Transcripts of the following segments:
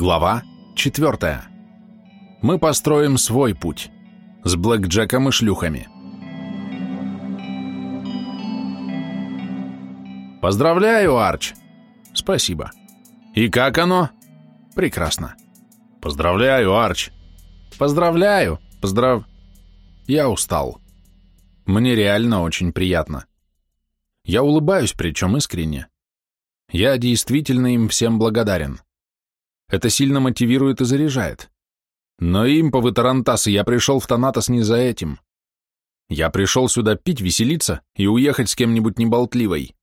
Глава 4. Мы построим свой путь. С блэкджеком и шлюхами. Поздравляю, Арч. Спасибо. И как оно? Прекрасно. Поздравляю, Арч. Поздравляю. Поздрав... Я устал. Мне реально очень приятно. Я улыбаюсь, причем искренне. Я действительно им всем благодарен. Это сильно мотивирует и заряжает. Но имповы тарантасы, я пришел в Танатос не за этим. Я пришел сюда пить, веселиться и уехать с кем-нибудь неболтливой.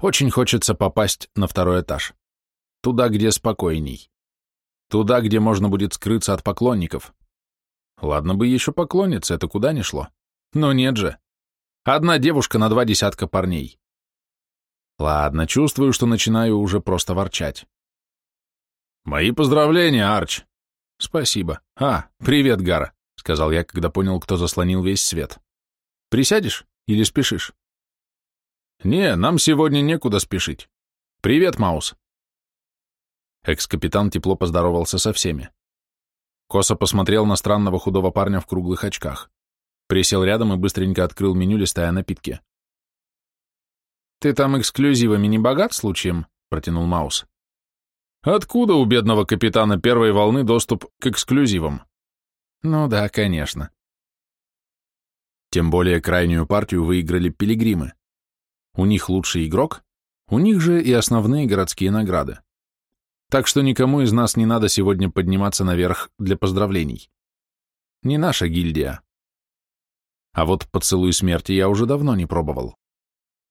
Очень хочется попасть на второй этаж. Туда, где спокойней. Туда, где можно будет скрыться от поклонников. Ладно бы еще поклонница, это куда ни шло. Но нет же. Одна девушка на два десятка парней. Ладно, чувствую, что начинаю уже просто ворчать. «Мои поздравления, Арч!» «Спасибо. А, привет, Гара», — сказал я, когда понял, кто заслонил весь свет. «Присядешь или спешишь?» «Не, нам сегодня некуда спешить. Привет, Маус». Экс-капитан тепло поздоровался со всеми. Косо посмотрел на странного худого парня в круглых очках. Присел рядом и быстренько открыл меню, листая напитки. «Ты там эксклюзивами не богат случаем?» — протянул Маус. Откуда у бедного капитана первой волны доступ к эксклюзивам? Ну да, конечно. Тем более крайнюю партию выиграли пилигримы. У них лучший игрок, у них же и основные городские награды. Так что никому из нас не надо сегодня подниматься наверх для поздравлений. Не наша гильдия. А вот поцелуй смерти я уже давно не пробовал.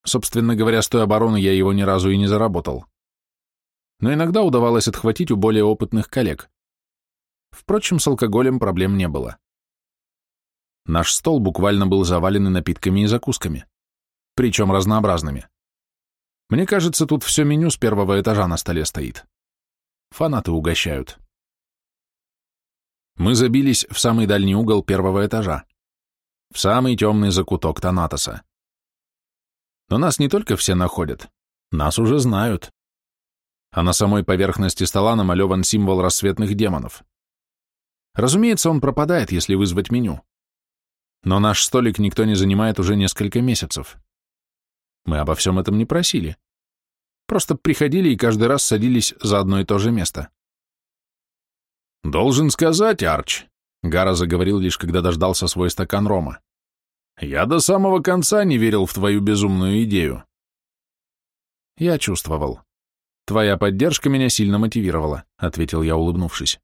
Собственно говоря, с той обороны я его ни разу и не заработал но иногда удавалось отхватить у более опытных коллег. Впрочем, с алкоголем проблем не было. Наш стол буквально был завален напитками и закусками, причем разнообразными. Мне кажется, тут все меню с первого этажа на столе стоит. Фанаты угощают. Мы забились в самый дальний угол первого этажа, в самый темный закуток Танатоса. Но нас не только все находят, нас уже знают а на самой поверхности стола намалеван символ рассветных демонов. Разумеется, он пропадает, если вызвать меню. Но наш столик никто не занимает уже несколько месяцев. Мы обо всем этом не просили. Просто приходили и каждый раз садились за одно и то же место. «Должен сказать, Арч», — Гара заговорил лишь когда дождался свой стакан рома, «я до самого конца не верил в твою безумную идею». Я чувствовал. «Твоя поддержка меня сильно мотивировала», — ответил я, улыбнувшись.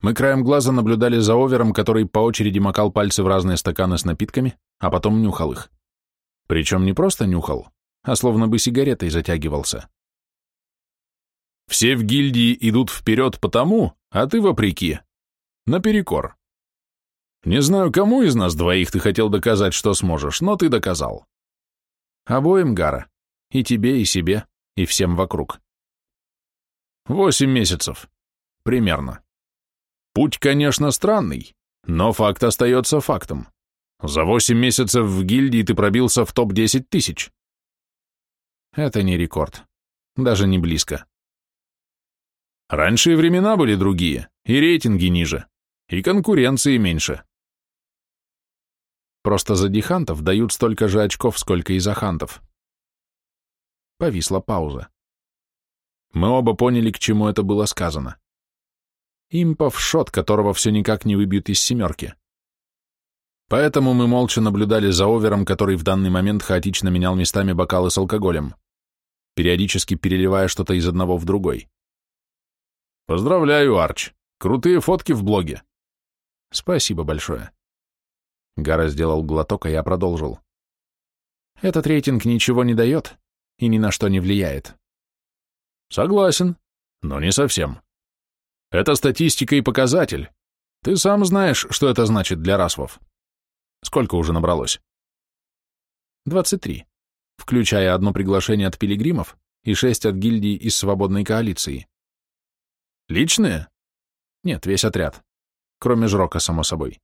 Мы краем глаза наблюдали за овером, который по очереди макал пальцы в разные стаканы с напитками, а потом нюхал их. Причем не просто нюхал, а словно бы сигаретой затягивался. «Все в гильдии идут вперед потому, а ты вопреки. Наперекор. Не знаю, кому из нас двоих ты хотел доказать, что сможешь, но ты доказал. Обоим, Гара, и тебе, и себе и всем вокруг. Восемь месяцев. Примерно. Путь, конечно, странный, но факт остается фактом. За восемь месяцев в гильдии ты пробился в топ-10 тысяч. Это не рекорд. Даже не близко. Раньше времена были другие, и рейтинги ниже, и конкуренции меньше. Просто за дихантов дают столько же очков, сколько и за хантов. Повисла пауза. Мы оба поняли, к чему это было сказано. Импов шот, которого все никак не выбьют из семерки. Поэтому мы молча наблюдали за овером, который в данный момент хаотично менял местами бокалы с алкоголем, периодически переливая что-то из одного в другой. «Поздравляю, Арч! Крутые фотки в блоге!» «Спасибо большое!» Гара сделал глоток, а я продолжил. «Этот рейтинг ничего не дает, и ни на что не влияет. Согласен, но не совсем. Это статистика и показатель. Ты сам знаешь, что это значит для расвов. Сколько уже набралось? 23, включая одно приглашение от пилигримов и шесть от гильдии из свободной коалиции. Личные? Нет, весь отряд. Кроме Жрока, само собой.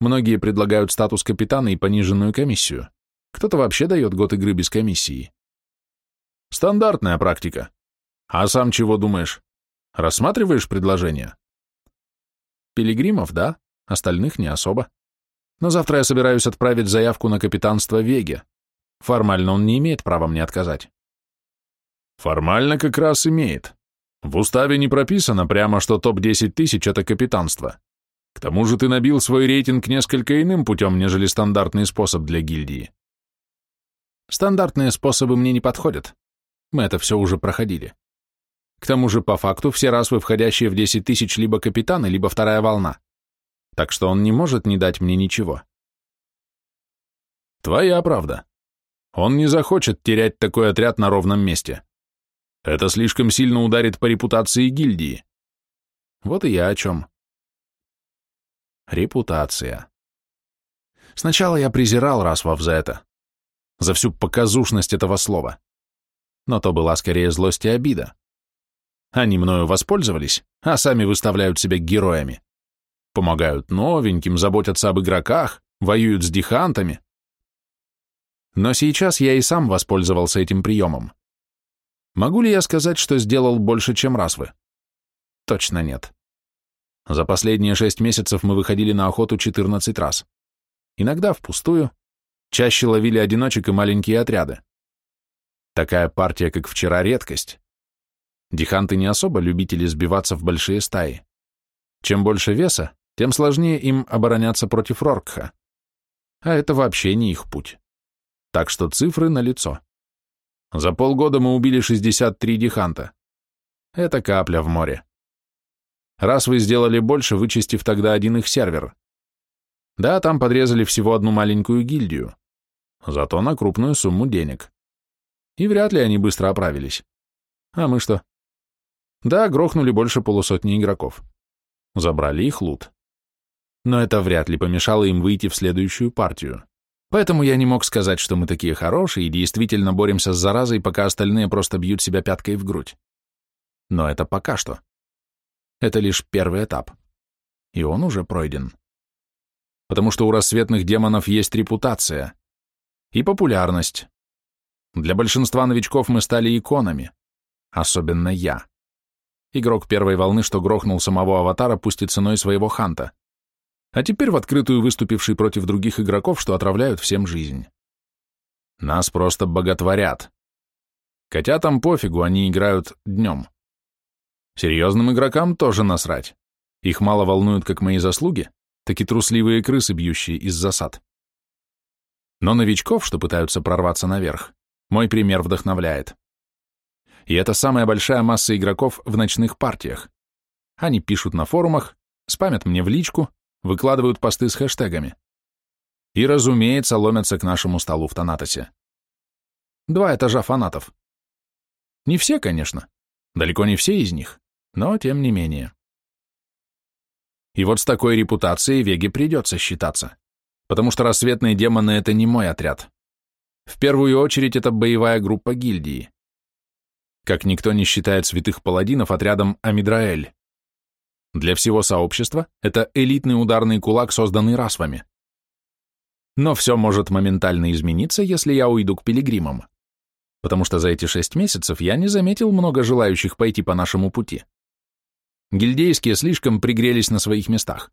Многие предлагают статус капитана и пониженную комиссию. Кто-то вообще дает год игры без комиссии. Стандартная практика. А сам чего думаешь? Рассматриваешь предложение? Пилигримов, да, остальных не особо. Но завтра я собираюсь отправить заявку на капитанство Веге. Формально он не имеет права мне отказать. Формально как раз имеет. В уставе не прописано прямо, что топ-10 тысяч — это капитанство. К тому же ты набил свой рейтинг несколько иным путем, нежели стандартный способ для гильдии. Стандартные способы мне не подходят. Мы это все уже проходили. К тому же, по факту, все расвы, входящие в 10 тысяч, либо капитаны, либо вторая волна. Так что он не может не дать мне ничего. Твоя правда. Он не захочет терять такой отряд на ровном месте. Это слишком сильно ударит по репутации гильдии. Вот и я о чем. Репутация. Сначала я презирал Расвов за это, за всю показушность этого слова. Но то была скорее злость и обида. Они мною воспользовались, а сами выставляют себя героями. Помогают новеньким, заботятся об игроках, воюют с дихантами. Но сейчас я и сам воспользовался этим приемом. Могу ли я сказать, что сделал больше, чем раз вы? Точно нет. За последние шесть месяцев мы выходили на охоту 14 раз. Иногда впустую, чаще ловили одиночек и маленькие отряды. Такая партия, как вчера, редкость. Диханты не особо любители сбиваться в большие стаи. Чем больше веса, тем сложнее им обороняться против Роркха. А это вообще не их путь. Так что цифры налицо. За полгода мы убили 63 диханта. Это капля в море. Раз вы сделали больше, вычистив тогда один их сервер. Да, там подрезали всего одну маленькую гильдию. Зато на крупную сумму денег. И вряд ли они быстро оправились. А мы что? Да, грохнули больше полусотни игроков. Забрали их лут. Но это вряд ли помешало им выйти в следующую партию. Поэтому я не мог сказать, что мы такие хорошие и действительно боремся с заразой, пока остальные просто бьют себя пяткой в грудь. Но это пока что. Это лишь первый этап. И он уже пройден. Потому что у рассветных демонов есть репутация. И популярность. Для большинства новичков мы стали иконами. Особенно я. Игрок первой волны, что грохнул самого аватара, пусть ценой своего ханта. А теперь в открытую выступивший против других игроков, что отравляют всем жизнь. Нас просто боготворят. Котятам пофигу, они играют днем. Серьезным игрокам тоже насрать. Их мало волнуют как мои заслуги, так и трусливые крысы, бьющие из засад. Но новичков, что пытаются прорваться наверх, мой пример вдохновляет. И это самая большая масса игроков в ночных партиях. Они пишут на форумах, спамят мне в личку, выкладывают посты с хэштегами. И, разумеется, ломятся к нашему столу в Танатосе. Два этажа фанатов. Не все, конечно. Далеко не все из них, но тем не менее. И вот с такой репутацией Веге придется считаться, потому что рассветные демоны — это не мой отряд. В первую очередь это боевая группа гильдии как никто не считает святых паладинов отрядом Амидраэль. Для всего сообщества это элитный ударный кулак, созданный расвами. Но все может моментально измениться, если я уйду к пилигримам, потому что за эти шесть месяцев я не заметил много желающих пойти по нашему пути. Гильдейские слишком пригрелись на своих местах.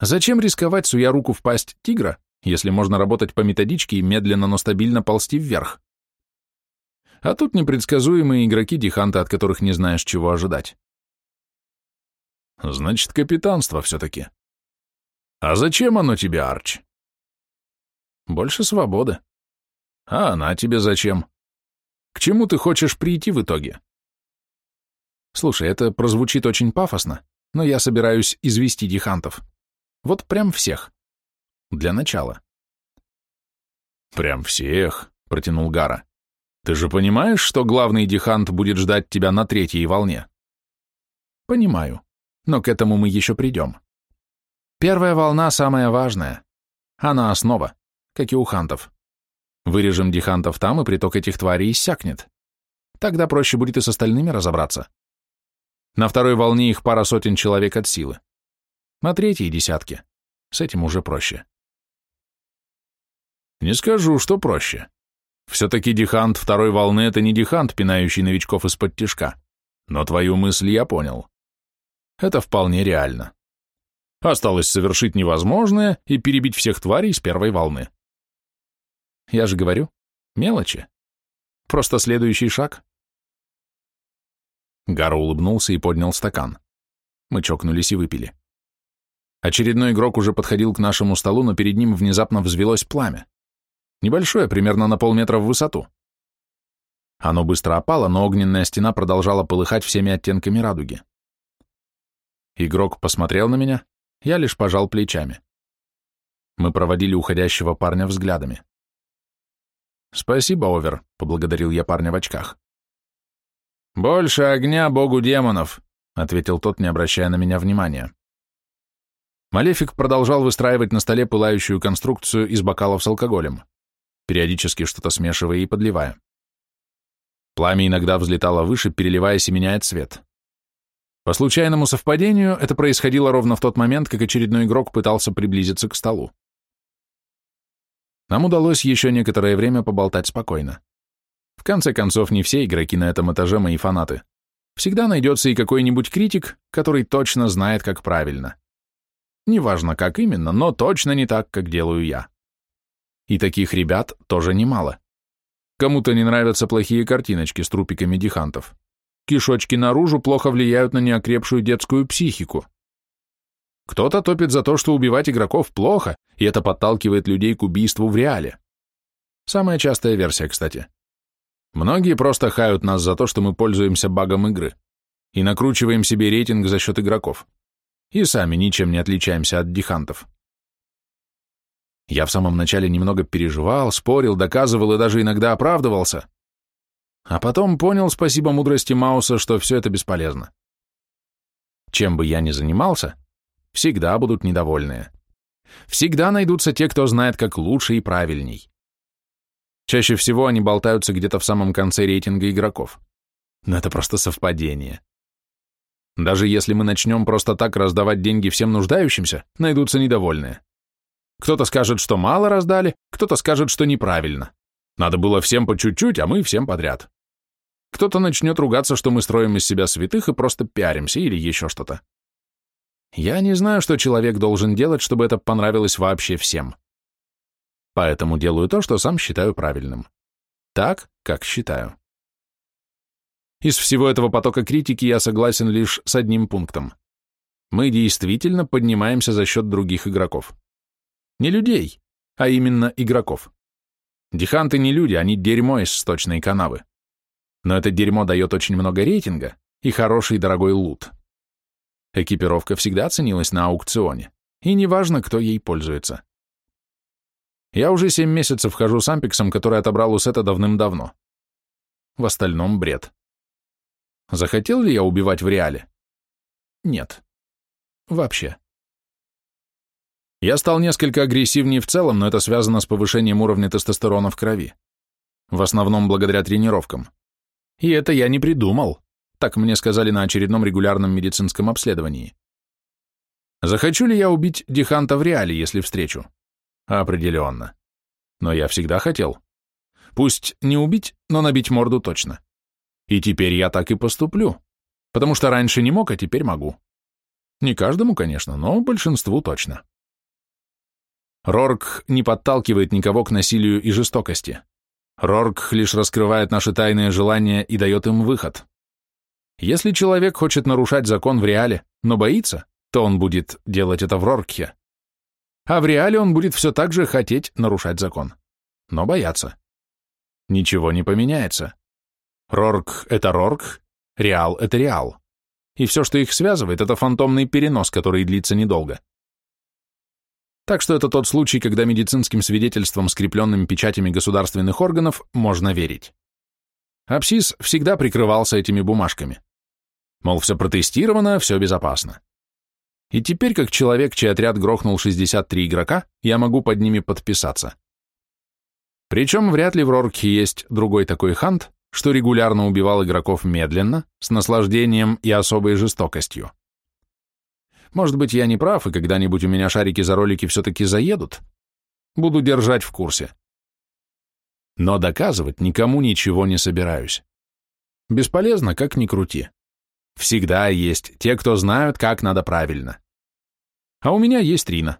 Зачем рисковать, суя руку в пасть тигра, если можно работать по методичке и медленно, но стабильно ползти вверх? А тут непредсказуемые игроки Диханта, от которых не знаешь, чего ожидать. Значит, капитанство все-таки. А зачем оно тебе, Арч? Больше свободы. А она тебе зачем? К чему ты хочешь прийти в итоге? Слушай, это прозвучит очень пафосно, но я собираюсь извести дихантов. Вот прям всех. Для начала. Прям всех, протянул Гара. Ты же понимаешь, что главный дихант будет ждать тебя на третьей волне? Понимаю, но к этому мы еще придем. Первая волна самая важная. Она основа, как и у хантов. Вырежем дихантов там, и приток этих тварей иссякнет. Тогда проще будет и с остальными разобраться. На второй волне их пара сотен человек от силы. На третьей — десятки. С этим уже проще. Не скажу, что проще. Все-таки дихант второй волны — это не дихант, пинающий новичков из-под тишка, Но твою мысль я понял. Это вполне реально. Осталось совершить невозможное и перебить всех тварей с первой волны. Я же говорю, мелочи. Просто следующий шаг. Гара улыбнулся и поднял стакан. Мы чокнулись и выпили. Очередной игрок уже подходил к нашему столу, но перед ним внезапно взвелось пламя. Небольшое, примерно на полметра в высоту. Оно быстро опало, но огненная стена продолжала полыхать всеми оттенками радуги. Игрок посмотрел на меня, я лишь пожал плечами. Мы проводили уходящего парня взглядами. «Спасибо, Овер», — поблагодарил я парня в очках. «Больше огня богу демонов», — ответил тот, не обращая на меня внимания. Малефик продолжал выстраивать на столе пылающую конструкцию из бокалов с алкоголем, периодически что-то смешивая и подливая. Пламя иногда взлетало выше, переливаясь и меняя цвет. По случайному совпадению это происходило ровно в тот момент, как очередной игрок пытался приблизиться к столу. Нам удалось еще некоторое время поболтать спокойно. В конце концов, не все игроки на этом этаже мои фанаты. Всегда найдется и какой-нибудь критик, который точно знает, как правильно. Неважно, как именно, но точно не так, как делаю я. И таких ребят тоже немало. Кому-то не нравятся плохие картиночки с трупиками дихантов. Кишочки наружу плохо влияют на неокрепшую детскую психику. Кто-то топит за то, что убивать игроков плохо, и это подталкивает людей к убийству в реале. Самая частая версия, кстати. Многие просто хают нас за то, что мы пользуемся багом игры и накручиваем себе рейтинг за счет игроков и сами ничем не отличаемся от дихантов. Я в самом начале немного переживал, спорил, доказывал и даже иногда оправдывался. А потом понял, спасибо мудрости Мауса, что все это бесполезно. Чем бы я ни занимался, всегда будут недовольные. Всегда найдутся те, кто знает, как лучше и правильней. Чаще всего они болтаются где-то в самом конце рейтинга игроков. Но это просто совпадение. Даже если мы начнем просто так раздавать деньги всем нуждающимся, найдутся недовольные. Кто-то скажет, что мало раздали, кто-то скажет, что неправильно. Надо было всем по чуть-чуть, а мы всем подряд. Кто-то начнет ругаться, что мы строим из себя святых и просто пиаримся или еще что-то. Я не знаю, что человек должен делать, чтобы это понравилось вообще всем. Поэтому делаю то, что сам считаю правильным. Так, как считаю. Из всего этого потока критики я согласен лишь с одним пунктом. Мы действительно поднимаемся за счет других игроков. Не людей, а именно игроков. Диханты не люди, они дерьмо из сточной канавы. Но это дерьмо дает очень много рейтинга и хороший дорогой лут. Экипировка всегда ценилась на аукционе, и неважно, кто ей пользуется. Я уже семь месяцев хожу с ампиксом, который отобрал у Сета давным-давно. В остальном бред. Захотел ли я убивать в реале? Нет. Вообще. Я стал несколько агрессивнее в целом, но это связано с повышением уровня тестостерона в крови. В основном благодаря тренировкам. И это я не придумал. Так мне сказали на очередном регулярном медицинском обследовании. Захочу ли я убить Диханта в реале, если встречу? Определенно. Но я всегда хотел. Пусть не убить, но набить морду точно. И теперь я так и поступлю, потому что раньше не мог, а теперь могу. Не каждому, конечно, но большинству точно. Рорк не подталкивает никого к насилию и жестокости. Рорк лишь раскрывает наши тайные желания и дает им выход. Если человек хочет нарушать закон в реале, но боится, то он будет делать это в Роркхе. А в реале он будет все так же хотеть нарушать закон, но бояться. Ничего не поменяется. Рорк — это Рорк, Реал — это Реал. И все, что их связывает, это фантомный перенос, который длится недолго. Так что это тот случай, когда медицинским свидетельством, скрепленным печатями государственных органов, можно верить. Апсис всегда прикрывался этими бумажками. Мол, все протестировано, все безопасно. И теперь, как человек, чей отряд грохнул 63 игрока, я могу под ними подписаться. Причем вряд ли в Рорке есть другой такой хант, что регулярно убивал игроков медленно, с наслаждением и особой жестокостью. Может быть, я не прав, и когда-нибудь у меня шарики за ролики все-таки заедут? Буду держать в курсе. Но доказывать никому ничего не собираюсь. Бесполезно, как ни крути. Всегда есть те, кто знают, как надо правильно. А у меня есть Рина.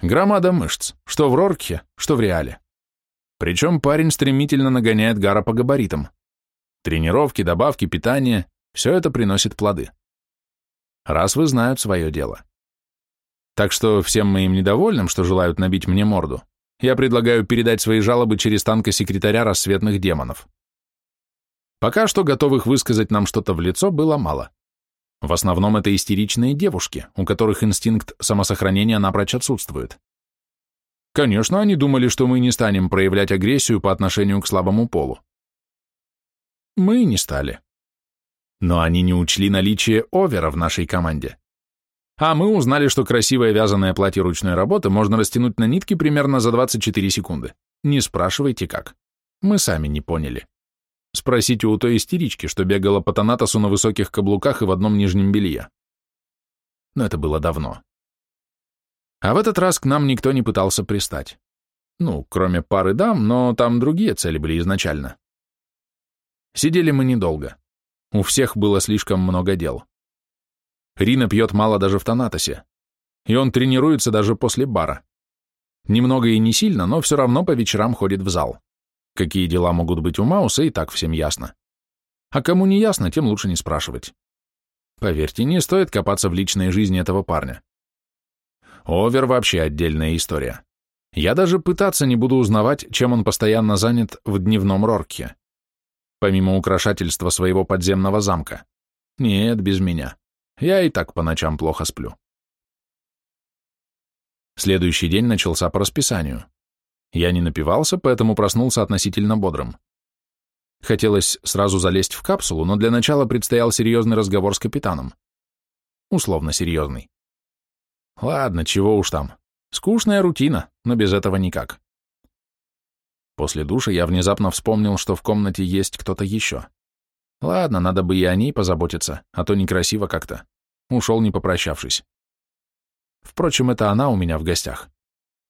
Громада мышц, что в Роркхе, что в Реале. Причем парень стремительно нагоняет Гара по габаритам. Тренировки, добавки, питание – все это приносит плоды. Раз вы знают свое дело. Так что всем моим недовольным, что желают набить мне морду, я предлагаю передать свои жалобы через танка секретаря рассветных демонов. Пока что готовых высказать нам что-то в лицо было мало. В основном это истеричные девушки, у которых инстинкт самосохранения напрочь отсутствует. Конечно, они думали, что мы не станем проявлять агрессию по отношению к слабому полу. Мы не стали. Но они не учли наличие овера в нашей команде. А мы узнали, что красивое вязаное платье ручной работы можно растянуть на нитки примерно за 24 секунды. Не спрашивайте как. Мы сами не поняли. Спросите у той истерички, что бегала по Танатосу на высоких каблуках и в одном нижнем белье. Но это было давно. А в этот раз к нам никто не пытался пристать. Ну, кроме пары дам, но там другие цели были изначально. Сидели мы недолго. У всех было слишком много дел. Рина пьет мало даже в Танатосе. И он тренируется даже после бара. Немного и не сильно, но все равно по вечерам ходит в зал. Какие дела могут быть у Мауса, и так всем ясно. А кому не ясно, тем лучше не спрашивать. Поверьте, не стоит копаться в личной жизни этого парня. Овер вообще отдельная история. Я даже пытаться не буду узнавать, чем он постоянно занят в дневном Рорке. Помимо украшательства своего подземного замка. Нет, без меня. Я и так по ночам плохо сплю. Следующий день начался по расписанию. Я не напивался, поэтому проснулся относительно бодрым. Хотелось сразу залезть в капсулу, но для начала предстоял серьезный разговор с капитаном. Условно серьезный. Ладно, чего уж там. Скучная рутина, но без этого никак. После душа я внезапно вспомнил, что в комнате есть кто-то еще. Ладно, надо бы и о ней позаботиться, а то некрасиво как-то. Ушел, не попрощавшись. Впрочем, это она у меня в гостях.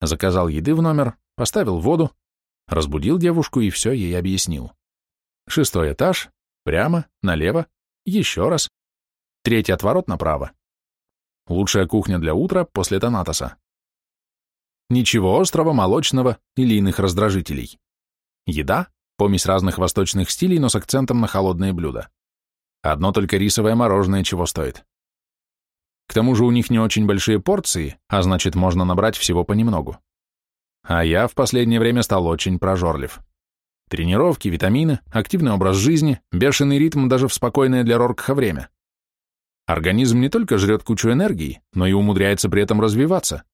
Заказал еды в номер, поставил воду, разбудил девушку и все ей объяснил. Шестой этаж, прямо, налево, еще раз. Третий отворот направо. Лучшая кухня для утра после Танатоса. Ничего острого, молочного или иных раздражителей. Еда, Помесь разных восточных стилей, но с акцентом на холодные блюда. Одно только рисовое мороженое чего стоит. К тому же у них не очень большие порции, а значит, можно набрать всего понемногу. А я в последнее время стал очень прожорлив. Тренировки, витамины, активный образ жизни, бешеный ритм даже в спокойное для Роркха время. Организм не только жрет кучу энергии, но и умудряется при этом развиваться.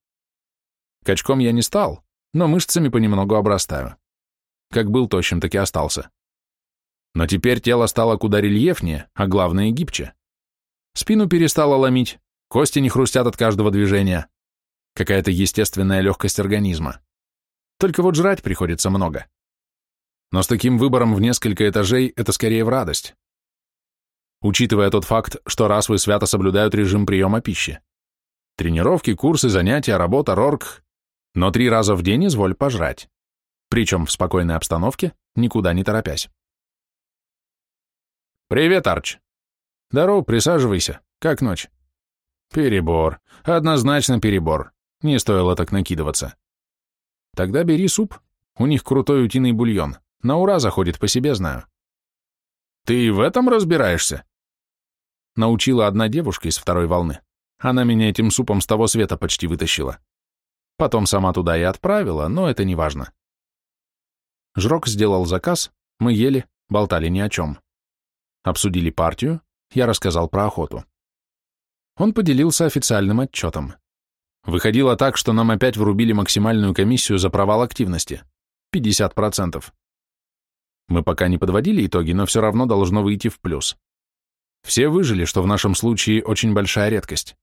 Качком я не стал, но мышцами понемногу обрастаю. Как был тощим, так и остался. Но теперь тело стало куда рельефнее, а главное гибче. Спину перестало ломить, кости не хрустят от каждого движения. Какая-то естественная легкость организма. Только вот жрать приходится много. Но с таким выбором в несколько этажей это скорее в радость. Учитывая тот факт, что расвы свято соблюдают режим приема пищи. Тренировки, курсы, занятия, работа, рорк. Но три раза в день изволь пожрать причем в спокойной обстановке, никуда не торопясь. «Привет, Арч!» «Здорово, присаживайся. Как ночь?» «Перебор. Однозначно перебор. Не стоило так накидываться». «Тогда бери суп. У них крутой утиный бульон. На ура заходит, по себе знаю». «Ты в этом разбираешься?» Научила одна девушка из второй волны. Она меня этим супом с того света почти вытащила. Потом сама туда и отправила, но это не важно. Жрок сделал заказ, мы ели, болтали ни о чем. Обсудили партию, я рассказал про охоту. Он поделился официальным отчетом. Выходило так, что нам опять врубили максимальную комиссию за провал активности. 50%. Мы пока не подводили итоги, но все равно должно выйти в плюс. Все выжили, что в нашем случае очень большая редкость.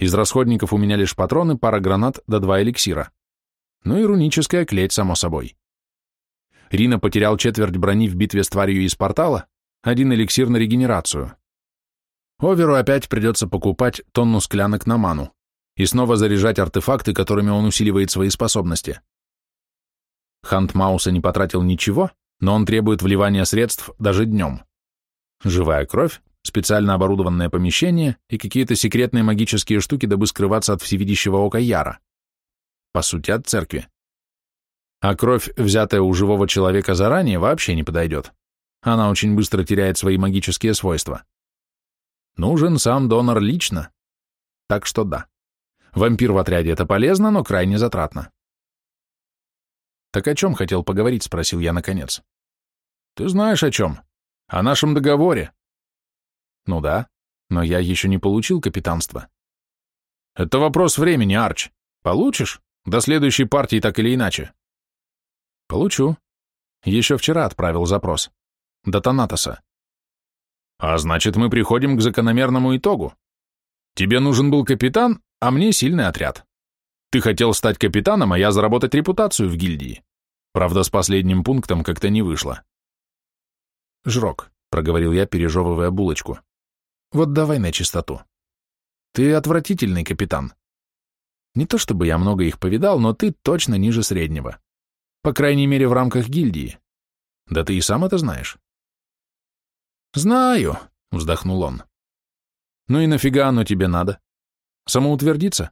Из расходников у меня лишь патроны, пара гранат да два эликсира. Ну и руническая клеть, само собой. Рина потерял четверть брони в битве с тварью из портала, один эликсир на регенерацию. Оверу опять придется покупать тонну склянок на ману и снова заряжать артефакты, которыми он усиливает свои способности. Хант Мауса не потратил ничего, но он требует вливания средств даже днем. Живая кровь, специально оборудованное помещение и какие-то секретные магические штуки, дабы скрываться от всевидящего ока Яра. По сути, от церкви. А кровь, взятая у живого человека заранее, вообще не подойдет. Она очень быстро теряет свои магические свойства. Нужен сам донор лично. Так что да. Вампир в отряде — это полезно, но крайне затратно. «Так о чем хотел поговорить?» — спросил я наконец. «Ты знаешь о чем? О нашем договоре». «Ну да, но я еще не получил капитанство». «Это вопрос времени, Арч. Получишь? До следующей партии так или иначе». «Получу. Еще вчера отправил запрос. До Танатоса». «А значит, мы приходим к закономерному итогу. Тебе нужен был капитан, а мне сильный отряд. Ты хотел стать капитаном, а я заработать репутацию в гильдии. Правда, с последним пунктом как-то не вышло. «Жрок», — проговорил я, пережевывая булочку. «Вот давай на чистоту. Ты отвратительный капитан. Не то чтобы я много их повидал, но ты точно ниже среднего. По крайней мере, в рамках гильдии. Да ты и сам это знаешь». «Знаю», — вздохнул он. «Ну и нафига оно тебе надо? Самоутвердиться?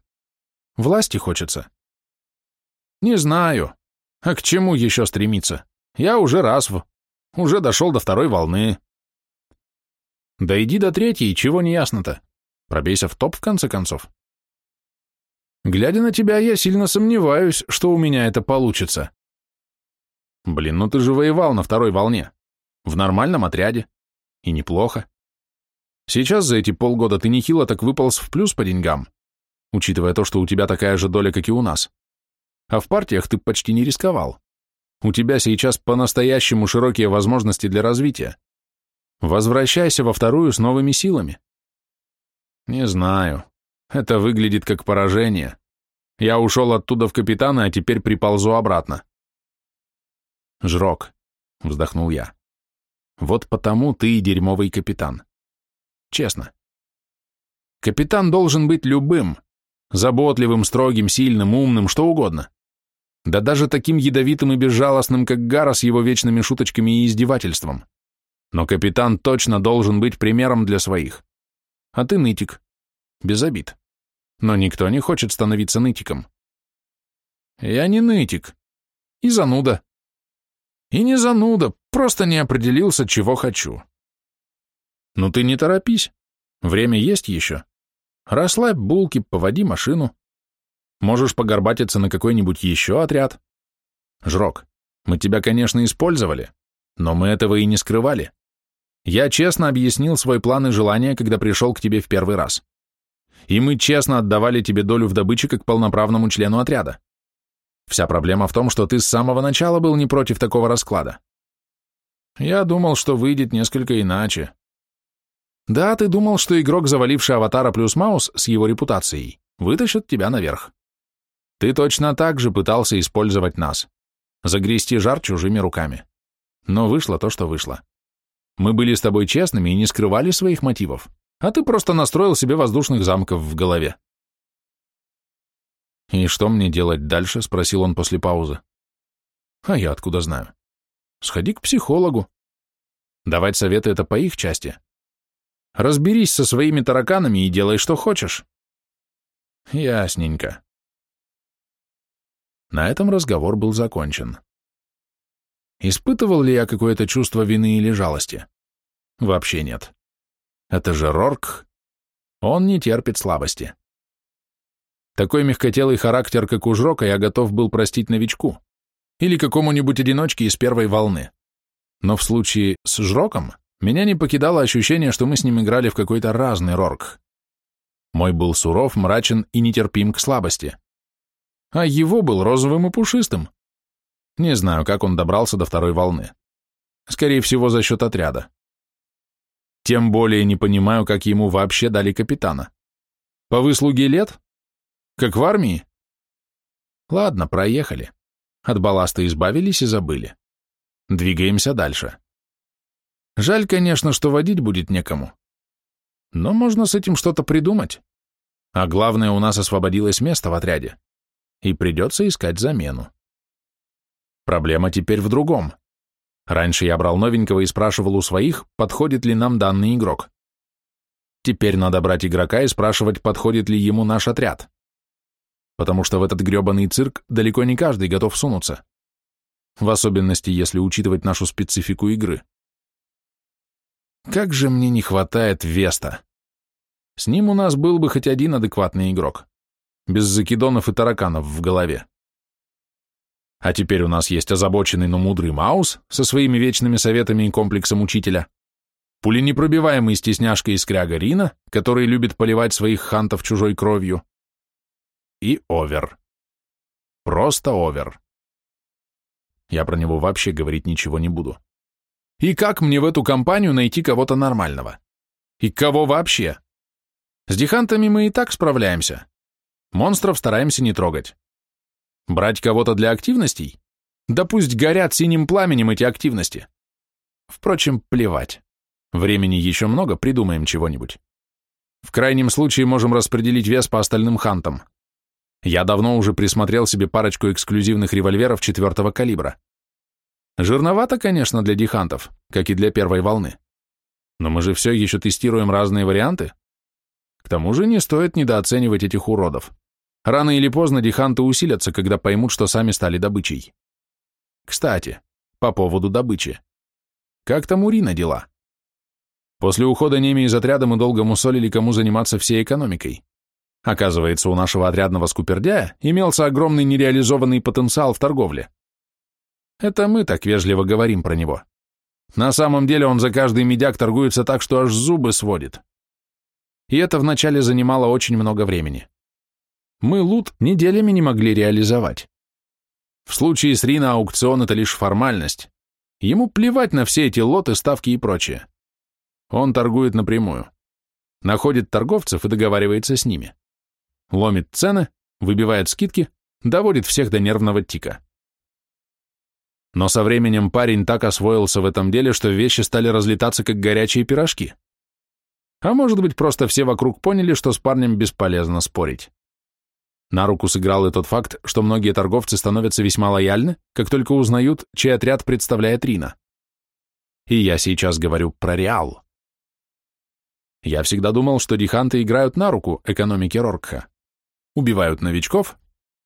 Власти хочется. Не знаю. А к чему еще стремиться? Я уже раз в... Уже дошел до второй волны. Да иди до третьей, чего не ясно-то? Пробейся в топ, в конце концов. Глядя на тебя, я сильно сомневаюсь, что у меня это получится. Блин, ну ты же воевал на второй волне. В нормальном отряде. И неплохо. Сейчас за эти полгода ты нехило так выполз в плюс по деньгам учитывая то, что у тебя такая же доля, как и у нас. А в партиях ты почти не рисковал. У тебя сейчас по-настоящему широкие возможности для развития. Возвращайся во вторую с новыми силами. Не знаю. Это выглядит как поражение. Я ушел оттуда в капитана, а теперь приползу обратно. Жрок, вздохнул я. Вот потому ты и дерьмовый капитан. Честно. Капитан должен быть любым, Заботливым, строгим, сильным, умным, что угодно. Да даже таким ядовитым и безжалостным, как Гара с его вечными шуточками и издевательством. Но капитан точно должен быть примером для своих. А ты нытик. Без обид. Но никто не хочет становиться нытиком. Я не нытик. И зануда. И не зануда, просто не определился, чего хочу. Ну ты не торопись. Время есть еще. Расслабь булки, поводи машину. Можешь погорбатиться на какой-нибудь еще отряд. Жрок, мы тебя, конечно, использовали, но мы этого и не скрывали. Я честно объяснил свой план и желания, когда пришел к тебе в первый раз. И мы честно отдавали тебе долю в добыче как полноправному члену отряда. Вся проблема в том, что ты с самого начала был не против такого расклада. Я думал, что выйдет несколько иначе. Да, ты думал, что игрок, заваливший аватара плюс маус с его репутацией, вытащит тебя наверх. Ты точно так же пытался использовать нас. Загрести жар чужими руками. Но вышло то, что вышло. Мы были с тобой честными и не скрывали своих мотивов, а ты просто настроил себе воздушных замков в голове. «И что мне делать дальше?» — спросил он после паузы. «А я откуда знаю? Сходи к психологу. Давать советы — это по их части. Разберись со своими тараканами и делай, что хочешь. Ясненько. На этом разговор был закончен. Испытывал ли я какое-то чувство вины или жалости? Вообще нет. Это же Рорк. Он не терпит слабости. Такой мягкотелый характер, как у Жрока, я готов был простить новичку или какому-нибудь одиночке из первой волны. Но в случае с Жроком меня не покидало ощущение, что мы с ним играли в какой-то разный рорк. Мой был суров, мрачен и нетерпим к слабости. А его был розовым и пушистым. Не знаю, как он добрался до второй волны. Скорее всего, за счет отряда. Тем более не понимаю, как ему вообще дали капитана. По выслуге лет? Как в армии? Ладно, проехали. От балласта избавились и забыли. Двигаемся дальше. Жаль, конечно, что водить будет некому. Но можно с этим что-то придумать. А главное, у нас освободилось место в отряде. И придется искать замену. Проблема теперь в другом. Раньше я брал новенького и спрашивал у своих, подходит ли нам данный игрок. Теперь надо брать игрока и спрашивать, подходит ли ему наш отряд. Потому что в этот гребаный цирк далеко не каждый готов сунуться. В особенности, если учитывать нашу специфику игры. Как же мне не хватает Веста. С ним у нас был бы хоть один адекватный игрок. Без закидонов и тараканов в голове. А теперь у нас есть озабоченный, но мудрый Маус со своими вечными советами и комплексом учителя, пуленепробиваемый стесняшка из кряга Рина, который любит поливать своих хантов чужой кровью, и Овер. Просто Овер. Я про него вообще говорить ничего не буду. И как мне в эту компанию найти кого-то нормального? И кого вообще? С дихантами мы и так справляемся. Монстров стараемся не трогать. Брать кого-то для активностей? Да пусть горят синим пламенем эти активности. Впрочем, плевать. Времени еще много, придумаем чего-нибудь. В крайнем случае можем распределить вес по остальным хантам. Я давно уже присмотрел себе парочку эксклюзивных револьверов четвертого калибра. Жирновато, конечно, для дихантов, как и для первой волны. Но мы же все еще тестируем разные варианты. К тому же не стоит недооценивать этих уродов. Рано или поздно диханты усилятся, когда поймут, что сами стали добычей. Кстати, по поводу добычи. Как там у дела? После ухода Неми из отряда мы долго мусолили, кому заниматься всей экономикой. Оказывается, у нашего отрядного скупердяя имелся огромный нереализованный потенциал в торговле. Это мы так вежливо говорим про него. На самом деле он за каждый медяк торгуется так, что аж зубы сводит. И это вначале занимало очень много времени мы лут неделями не могли реализовать. В случае с Рина аукцион это лишь формальность. Ему плевать на все эти лоты, ставки и прочее. Он торгует напрямую. Находит торговцев и договаривается с ними. Ломит цены, выбивает скидки, доводит всех до нервного тика. Но со временем парень так освоился в этом деле, что вещи стали разлетаться, как горячие пирожки. А может быть, просто все вокруг поняли, что с парнем бесполезно спорить. На руку сыграл и тот факт, что многие торговцы становятся весьма лояльны, как только узнают, чей отряд представляет Рина. И я сейчас говорю про Реал. Я всегда думал, что диханты играют на руку экономике Роркха. Убивают новичков,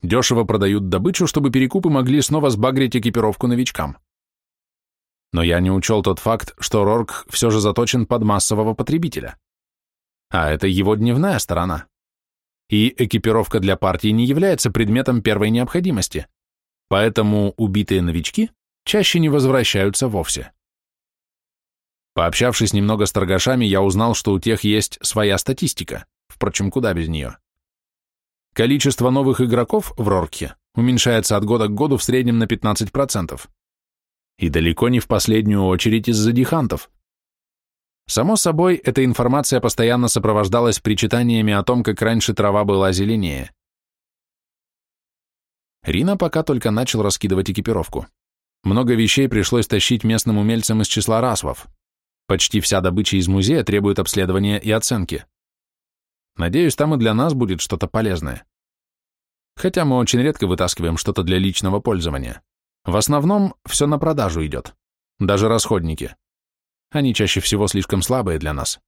дешево продают добычу, чтобы перекупы могли снова сбагрить экипировку новичкам. Но я не учел тот факт, что Рорк все же заточен под массового потребителя. А это его дневная сторона и экипировка для партии не является предметом первой необходимости, поэтому убитые новички чаще не возвращаются вовсе. Пообщавшись немного с торгашами, я узнал, что у тех есть своя статистика, впрочем, куда без нее. Количество новых игроков в Рорке уменьшается от года к году в среднем на 15%. И далеко не в последнюю очередь из-за дихантов. Само собой, эта информация постоянно сопровождалась причитаниями о том, как раньше трава была зеленее. Рина пока только начал раскидывать экипировку. Много вещей пришлось тащить местным умельцам из числа расвов. Почти вся добыча из музея требует обследования и оценки. Надеюсь, там и для нас будет что-то полезное. Хотя мы очень редко вытаскиваем что-то для личного пользования. В основном все на продажу идет. Даже расходники. Они чаще всего слишком слабые для нас.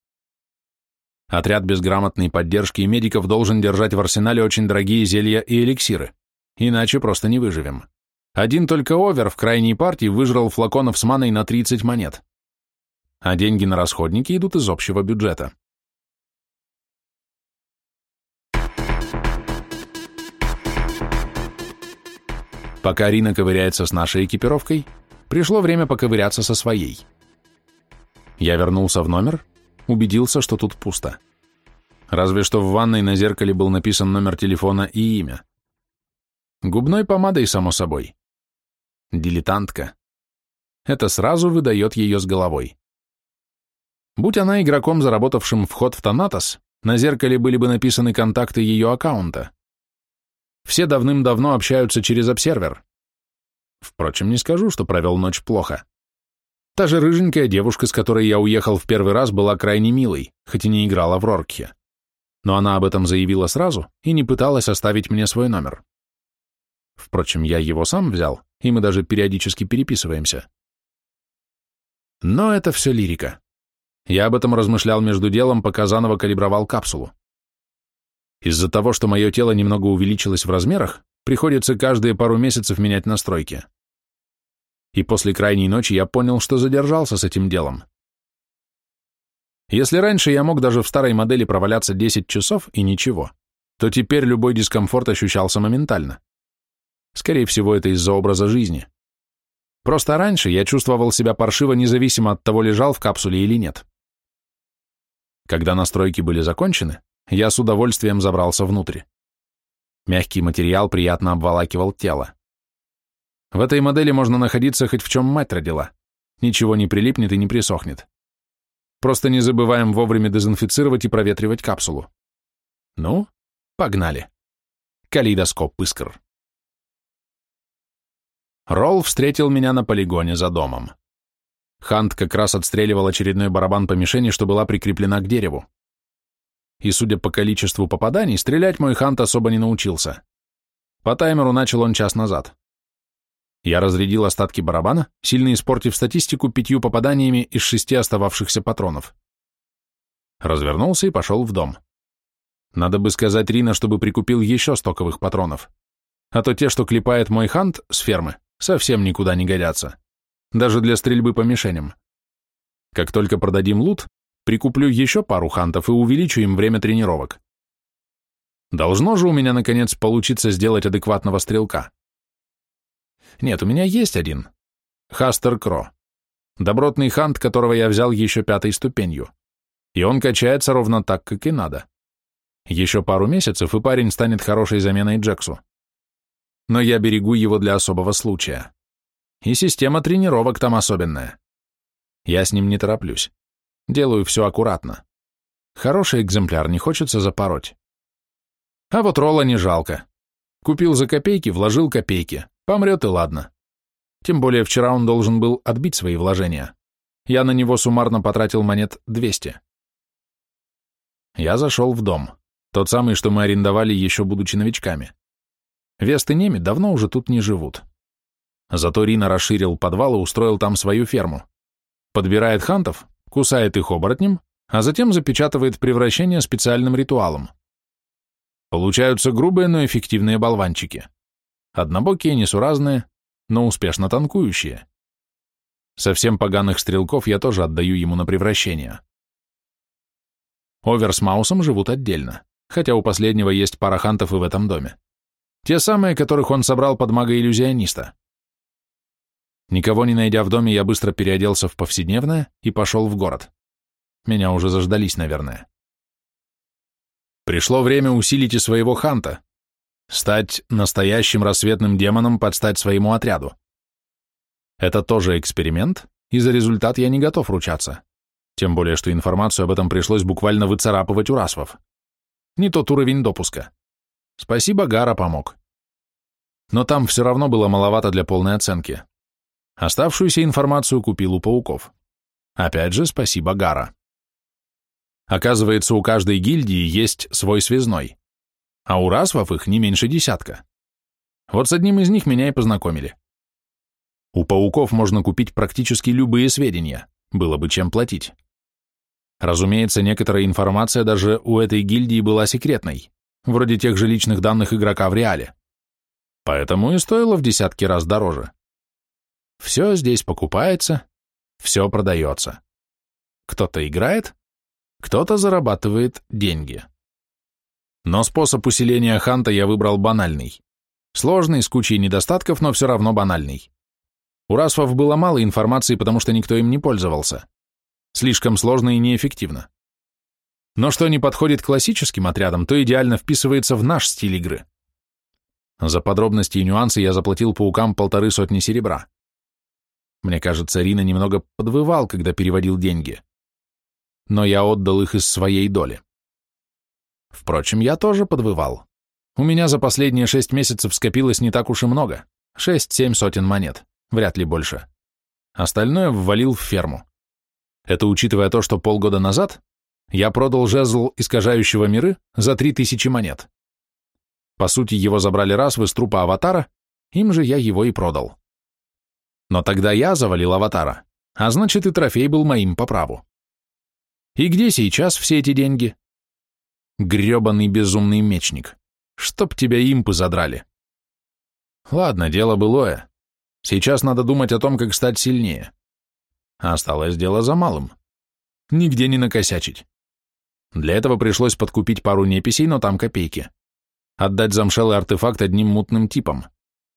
Отряд безграмотной поддержки и медиков должен держать в арсенале очень дорогие зелья и эликсиры, иначе просто не выживем. Один только Овер в крайней партии выжрал флаконов с маной на 30 монет. А деньги на расходники идут из общего бюджета. Пока Рина ковыряется с нашей экипировкой, пришло время поковыряться со своей. Я вернулся в номер, убедился, что тут пусто. Разве что в ванной на зеркале был написан номер телефона и имя. Губной помадой, само собой. Дилетантка. Это сразу выдает ее с головой. Будь она игроком, заработавшим вход в Танатос, на зеркале были бы написаны контакты ее аккаунта. Все давным-давно общаются через обсервер. Впрочем, не скажу, что провел ночь плохо. Та же рыженькая девушка, с которой я уехал в первый раз, была крайне милой, хоть и не играла в Роркхе. Но она об этом заявила сразу и не пыталась оставить мне свой номер. Впрочем, я его сам взял, и мы даже периодически переписываемся. Но это все лирика. Я об этом размышлял между делом, пока заново калибровал капсулу. Из-за того, что мое тело немного увеличилось в размерах, приходится каждые пару месяцев менять настройки. И после крайней ночи я понял, что задержался с этим делом. Если раньше я мог даже в старой модели проваляться 10 часов и ничего, то теперь любой дискомфорт ощущался моментально. Скорее всего, это из-за образа жизни. Просто раньше я чувствовал себя паршиво независимо от того, лежал в капсуле или нет. Когда настройки были закончены, я с удовольствием забрался внутрь. Мягкий материал приятно обволакивал тело. В этой модели можно находиться хоть в чем мать родила. Ничего не прилипнет и не присохнет. Просто не забываем вовремя дезинфицировать и проветривать капсулу. Ну, погнали. Калейдоскоп искр. Ролл встретил меня на полигоне за домом. Хант как раз отстреливал очередной барабан по мишени, что была прикреплена к дереву и, судя по количеству попаданий, стрелять мой хант особо не научился. По таймеру начал он час назад. Я разрядил остатки барабана, сильно испортив статистику пятью попаданиями из шести остававшихся патронов. Развернулся и пошел в дом. Надо бы сказать Рина, чтобы прикупил еще стоковых патронов. А то те, что клепает мой хант с фермы, совсем никуда не годятся. Даже для стрельбы по мишеням. Как только продадим лут, Прикуплю еще пару хантов и увеличу им время тренировок. Должно же у меня, наконец, получиться сделать адекватного стрелка. Нет, у меня есть один. Хастер Кро. Добротный хант, которого я взял еще пятой ступенью. И он качается ровно так, как и надо. Еще пару месяцев, и парень станет хорошей заменой Джексу. Но я берегу его для особого случая. И система тренировок там особенная. Я с ним не тороплюсь. Делаю все аккуратно. Хороший экземпляр, не хочется запороть. А вот Ролла не жалко. Купил за копейки, вложил копейки. Помрет и ладно. Тем более вчера он должен был отбить свои вложения. Я на него суммарно потратил монет 200. Я зашел в дом. Тот самый, что мы арендовали, еще будучи новичками. Вест и Неми давно уже тут не живут. Зато Рина расширил подвал и устроил там свою ферму. Подбирает хантов, кусает их оборотнем, а затем запечатывает превращение специальным ритуалом. Получаются грубые, но эффективные болванчики. Однобокие, несуразные, но успешно танкующие. Совсем поганых стрелков я тоже отдаю ему на превращение. Овер с Маусом живут отдельно, хотя у последнего есть пара хантов и в этом доме. Те самые, которых он собрал под мага-иллюзиониста. Никого не найдя в доме, я быстро переоделся в повседневное и пошел в город. Меня уже заждались, наверное. Пришло время усилить и своего ханта, стать настоящим рассветным демоном под стать своему отряду. Это тоже эксперимент, и за результат я не готов ручаться. Тем более, что информацию об этом пришлось буквально выцарапывать у расвов. Не тот уровень допуска. Спасибо, Гара помог. Но там все равно было маловато для полной оценки. Оставшуюся информацию купил у пауков. Опять же, спасибо Гара. Оказывается, у каждой гильдии есть свой связной, а у расвов их не меньше десятка. Вот с одним из них меня и познакомили. У пауков можно купить практически любые сведения, было бы чем платить. Разумеется, некоторая информация даже у этой гильдии была секретной, вроде тех же личных данных игрока в реале. Поэтому и стоило в десятки раз дороже. Все здесь покупается, все продается. Кто-то играет, кто-то зарабатывает деньги. Но способ усиления ханта я выбрал банальный. Сложный, с кучей недостатков, но все равно банальный. У расфов было мало информации, потому что никто им не пользовался. Слишком сложно и неэффективно. Но что не подходит классическим отрядам, то идеально вписывается в наш стиль игры. За подробности и нюансы я заплатил паукам полторы сотни серебра. Мне кажется, Рина немного подвывал, когда переводил деньги. Но я отдал их из своей доли. Впрочем, я тоже подвывал. У меня за последние шесть месяцев скопилось не так уж и много. Шесть-семь сотен монет, вряд ли больше. Остальное ввалил в ферму. Это учитывая то, что полгода назад я продал жезл искажающего миры за три тысячи монет. По сути, его забрали раз из трупа аватара, им же я его и продал. Но тогда я завалил аватара, а значит и трофей был моим по праву. И где сейчас все эти деньги? Гребаный безумный мечник. Чтоб тебя импы задрали. Ладно, дело былое. Сейчас надо думать о том, как стать сильнее. Осталось дело за малым. Нигде не накосячить. Для этого пришлось подкупить пару неписей, но там копейки. Отдать замшелый артефакт одним мутным типом.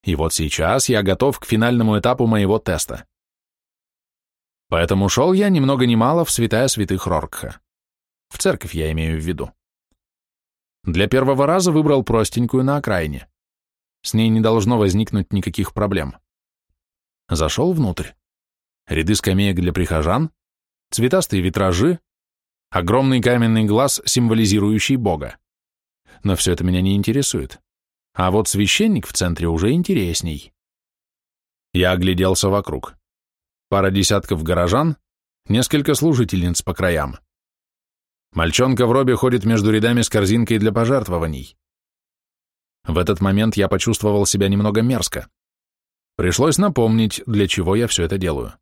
И вот сейчас я готов к финальному этапу моего теста. Поэтому шел я ни много ни мало в святая святых Роркха. В церковь я имею в виду. Для первого раза выбрал простенькую на окраине. С ней не должно возникнуть никаких проблем. Зашел внутрь. Ряды скамеек для прихожан, цветастые витражи, огромный каменный глаз, символизирующий Бога. Но все это меня не интересует. А вот священник в центре уже интересней. Я огляделся вокруг. Пара десятков горожан, несколько служительниц по краям. Мальчонка в робе ходит между рядами с корзинкой для пожертвований. В этот момент я почувствовал себя немного мерзко. Пришлось напомнить, для чего я все это делаю.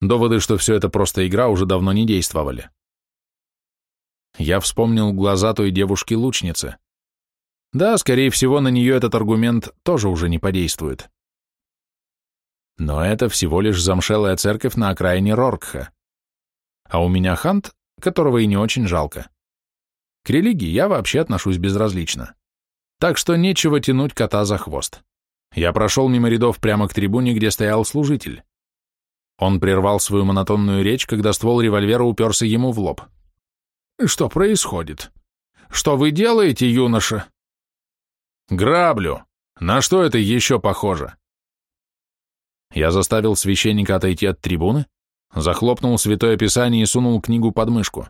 Доводы, что все это просто игра, уже давно не действовали. Я вспомнил глаза той девушки-лучницы. Да, скорее всего, на нее этот аргумент тоже уже не подействует. Но это всего лишь замшелая церковь на окраине Роркха. А у меня хант, которого и не очень жалко. К религии я вообще отношусь безразлично. Так что нечего тянуть кота за хвост. Я прошел мимо рядов прямо к трибуне, где стоял служитель. Он прервал свою монотонную речь, когда ствол револьвера уперся ему в лоб. «Что происходит? Что вы делаете, юноша?» «Граблю! На что это еще похоже?» Я заставил священника отойти от трибуны, захлопнул святое писание и сунул книгу под мышку.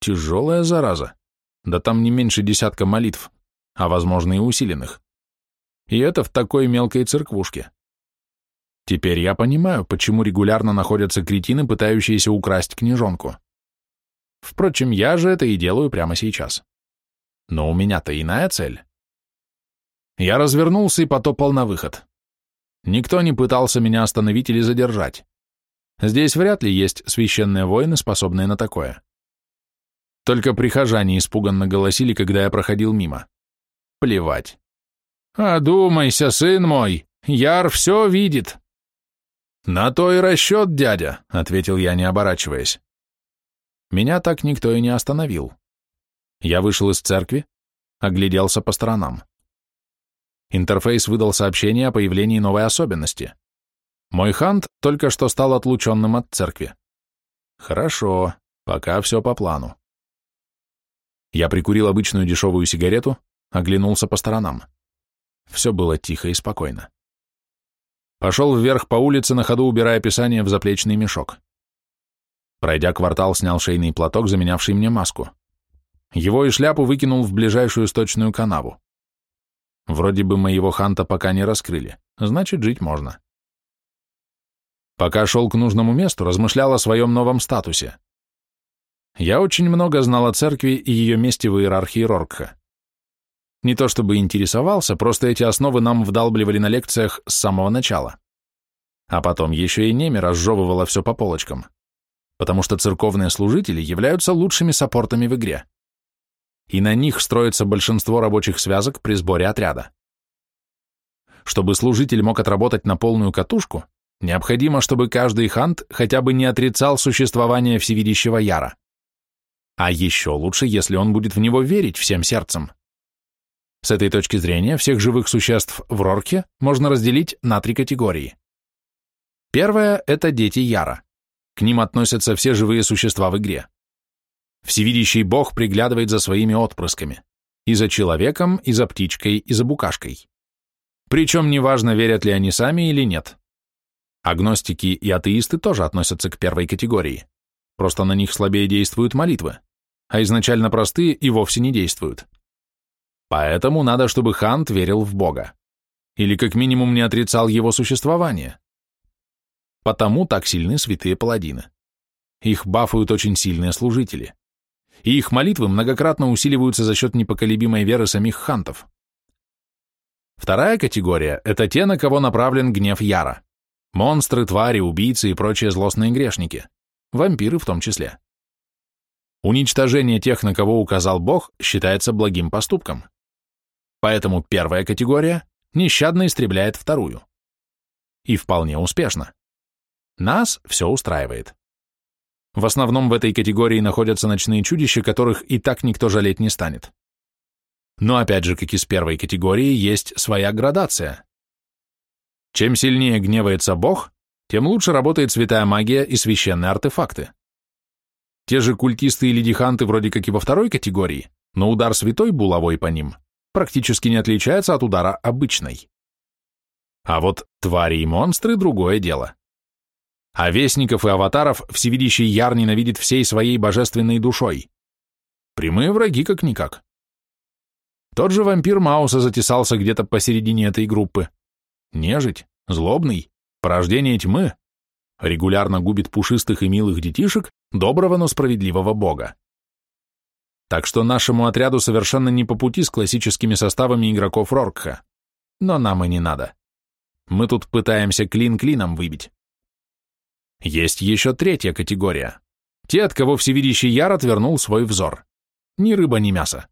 Тяжелая зараза. Да там не меньше десятка молитв, а, возможно, и усиленных. И это в такой мелкой церквушке. Теперь я понимаю, почему регулярно находятся кретины, пытающиеся украсть книжонку. Впрочем, я же это и делаю прямо сейчас. Но у меня-то иная цель. Я развернулся и потопал на выход. Никто не пытался меня остановить или задержать. Здесь вряд ли есть священные воины, способные на такое. Только прихожане испуганно голосили, когда я проходил мимо. Плевать. «Одумайся, сын мой, Яр все видит». «На то и расчет, дядя», — ответил я, не оборачиваясь. Меня так никто и не остановил. Я вышел из церкви, огляделся по сторонам. Интерфейс выдал сообщение о появлении новой особенности. Мой хант только что стал отлученным от церкви. Хорошо, пока все по плану. Я прикурил обычную дешевую сигарету, оглянулся по сторонам. Все было тихо и спокойно. Пошел вверх по улице, на ходу убирая описание в заплечный мешок. Пройдя квартал, снял шейный платок, заменявший мне маску. Его и шляпу выкинул в ближайшую сточную канаву. Вроде бы моего ханта пока не раскрыли, значит, жить можно. Пока шел к нужному месту, размышлял о своем новом статусе. Я очень много знал о церкви и ее месте в иерархии Роркха. Не то чтобы интересовался, просто эти основы нам вдалбливали на лекциях с самого начала. А потом еще и Неми разжевывала все по полочкам, потому что церковные служители являются лучшими саппортами в игре и на них строится большинство рабочих связок при сборе отряда. Чтобы служитель мог отработать на полную катушку, необходимо, чтобы каждый хант хотя бы не отрицал существование всевидящего Яра. А еще лучше, если он будет в него верить всем сердцем. С этой точки зрения всех живых существ в Рорке можно разделить на три категории. Первая – это дети Яра. К ним относятся все живые существа в игре. Всевидящий Бог приглядывает за своими отпрысками. И за человеком, и за птичкой, и за букашкой. Причем неважно, верят ли они сами или нет. Агностики и атеисты тоже относятся к первой категории. Просто на них слабее действуют молитвы, а изначально простые и вовсе не действуют. Поэтому надо, чтобы Хант верил в Бога. Или как минимум не отрицал его существование. Потому так сильны святые паладины. Их бафуют очень сильные служители и их молитвы многократно усиливаются за счет непоколебимой веры самих хантов. Вторая категория – это те, на кого направлен гнев Яра. Монстры, твари, убийцы и прочие злостные грешники. Вампиры в том числе. Уничтожение тех, на кого указал Бог, считается благим поступком. Поэтому первая категория нещадно истребляет вторую. И вполне успешно. Нас все устраивает. В основном в этой категории находятся ночные чудища, которых и так никто жалеть не станет. Но опять же, как и с первой категории, есть своя градация. Чем сильнее гневается Бог, тем лучше работает святая магия и священные артефакты. Те же культисты или диханты вроде как и во второй категории, но удар святой булавой по ним практически не отличается от удара обычной. А вот твари и монстры – другое дело. А вестников и аватаров всевидящий Яр ненавидит всей своей божественной душой. Прямые враги как-никак. Тот же вампир Мауса затесался где-то посередине этой группы. Нежить, злобный, порождение тьмы, регулярно губит пушистых и милых детишек доброго, но справедливого бога. Так что нашему отряду совершенно не по пути с классическими составами игроков Роркха. Но нам и не надо. Мы тут пытаемся клин клином выбить. Есть еще третья категория. Те, от кого всевидящий Яр отвернул свой взор. Ни рыба, ни мясо.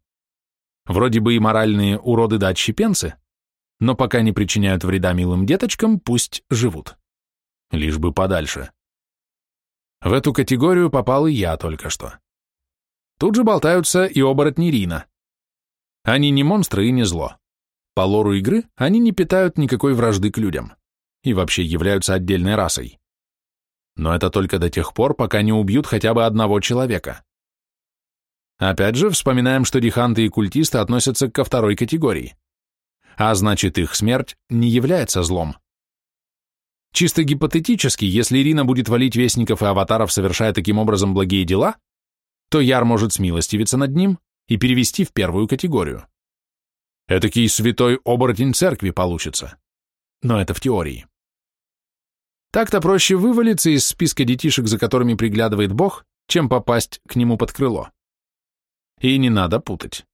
Вроде бы и моральные уроды да отщепенцы, но пока не причиняют вреда милым деточкам, пусть живут. Лишь бы подальше. В эту категорию попал и я только что. Тут же болтаются и оборотни Рина. Они не монстры и не зло. По лору игры они не питают никакой вражды к людям и вообще являются отдельной расой но это только до тех пор, пока не убьют хотя бы одного человека. Опять же, вспоминаем, что диханты и культисты относятся ко второй категории, а значит, их смерть не является злом. Чисто гипотетически, если Ирина будет валить вестников и аватаров, совершая таким образом благие дела, то Яр может смилостивиться над ним и перевести в первую категорию. Этакий святой оборотень церкви получится. Но это в теории. Так-то проще вывалиться из списка детишек, за которыми приглядывает Бог, чем попасть к нему под крыло. И не надо путать.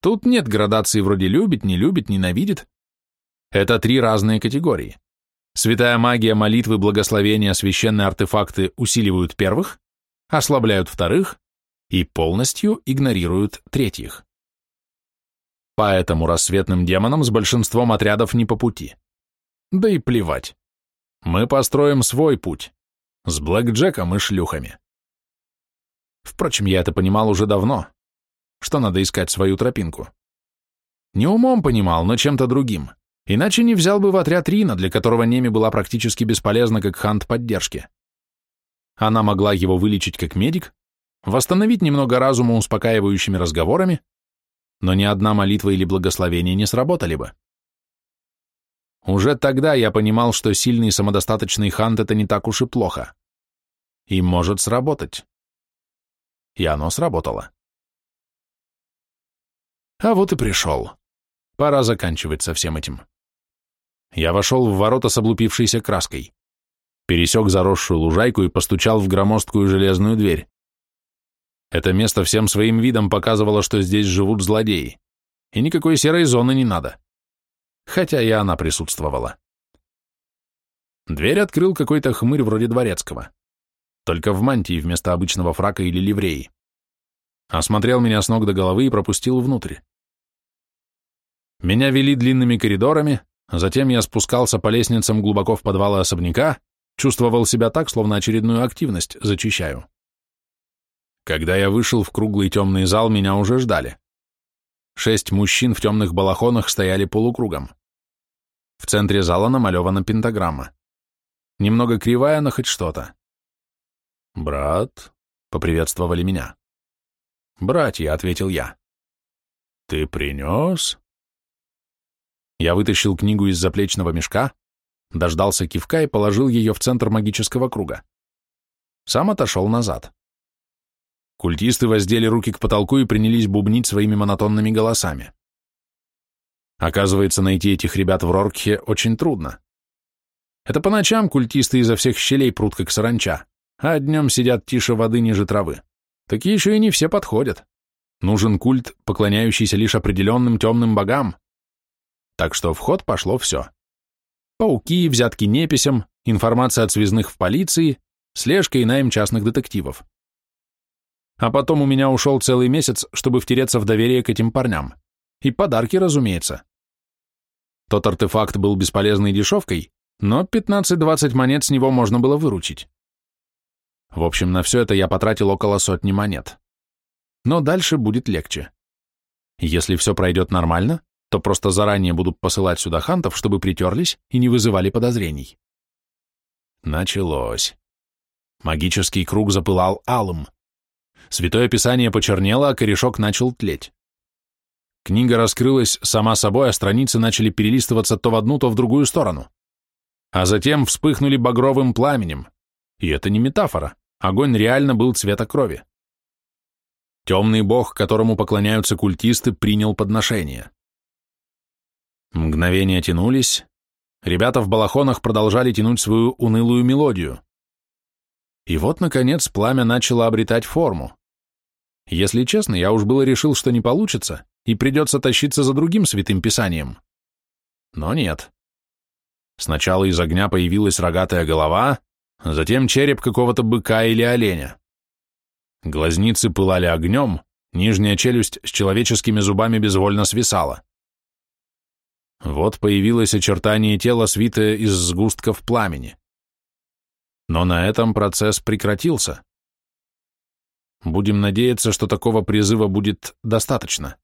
Тут нет градации вроде любит, не любит, ненавидит. Это три разные категории. Святая магия, молитвы, благословения, священные артефакты усиливают первых, ослабляют вторых и полностью игнорируют третьих. Поэтому рассветным демонам с большинством отрядов не по пути. Да и плевать. Мы построим свой путь. С блэкджеком и шлюхами. Впрочем, я это понимал уже давно, что надо искать свою тропинку. Не умом понимал, но чем-то другим. Иначе не взял бы в отряд Рина, для которого Неми была практически бесполезна как хант поддержки. Она могла его вылечить как медик, восстановить немного разума успокаивающими разговорами, но ни одна молитва или благословение не сработали бы. Уже тогда я понимал, что сильный самодостаточный хант — это не так уж и плохо. И может сработать. И оно сработало. А вот и пришел. Пора заканчивать со всем этим. Я вошел в ворота с облупившейся краской, пересек заросшую лужайку и постучал в громоздкую железную дверь. Это место всем своим видом показывало, что здесь живут злодеи, и никакой серой зоны не надо хотя и она присутствовала. Дверь открыл какой-то хмырь вроде дворецкого, только в мантии вместо обычного фрака или ливреи. Осмотрел меня с ног до головы и пропустил внутрь. Меня вели длинными коридорами, затем я спускался по лестницам глубоко в подвалы особняка, чувствовал себя так, словно очередную активность зачищаю. Когда я вышел в круглый темный зал, меня уже ждали. Шесть мужчин в темных балахонах стояли полукругом. В центре зала намалевана пентаграмма. Немного кривая, но хоть что-то. «Брат», — поприветствовали меня. «Братья», — ответил я. «Ты принес?» Я вытащил книгу из заплечного мешка, дождался кивка и положил ее в центр магического круга. Сам отошел назад. Культисты воздели руки к потолку и принялись бубнить своими монотонными голосами. Оказывается, найти этих ребят в Роркхе очень трудно. Это по ночам культисты изо всех щелей прут как саранча, а днем сидят тише воды ниже травы. Такие еще и не все подходят. Нужен культ, поклоняющийся лишь определенным темным богам. Так что в ход пошло все. Пауки, взятки неписям, информация от связных в полиции, слежка и найм частных детективов. А потом у меня ушел целый месяц, чтобы втереться в доверие к этим парням. И подарки, разумеется. Тот артефакт был бесполезной дешевкой, но 15-20 монет с него можно было выручить. В общем, на все это я потратил около сотни монет. Но дальше будет легче. Если все пройдет нормально, то просто заранее будут посылать сюда хантов, чтобы притерлись и не вызывали подозрений. Началось. Магический круг запылал алым. Святое Писание почернело, а корешок начал тлеть. Книга раскрылась сама собой, а страницы начали перелистываться то в одну, то в другую сторону. А затем вспыхнули багровым пламенем. И это не метафора. Огонь реально был цвета крови. Темный бог, которому поклоняются культисты, принял подношение. Мгновения тянулись. Ребята в балахонах продолжали тянуть свою унылую мелодию. И вот, наконец, пламя начало обретать форму. Если честно, я уж было решил, что не получится, и придется тащиться за другим святым писанием. Но нет. Сначала из огня появилась рогатая голова, затем череп какого-то быка или оленя. Глазницы пылали огнем, нижняя челюсть с человеческими зубами безвольно свисала. Вот появилось очертание тела, свитое из сгустков пламени. Но на этом процесс прекратился. Будем надеяться, что такого призыва будет достаточно.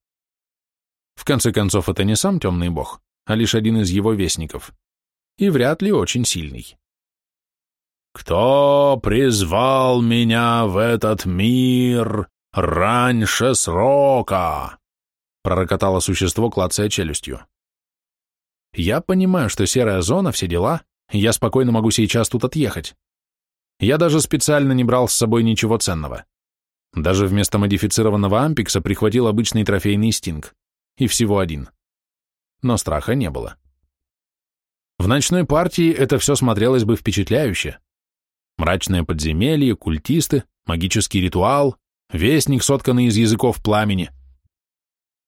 В конце концов, это не сам темный бог, а лишь один из его вестников. И вряд ли очень сильный. «Кто призвал меня в этот мир раньше срока?» пророкотало существо, клацая челюстью. «Я понимаю, что серая зона, все дела, я спокойно могу сейчас тут отъехать. Я даже специально не брал с собой ничего ценного. Даже вместо модифицированного ампикса прихватил обычный трофейный стинг. И всего один. Но страха не было. В ночной партии это все смотрелось бы впечатляюще. Мрачное подземелье, культисты, магический ритуал, вестник, сотканный из языков пламени.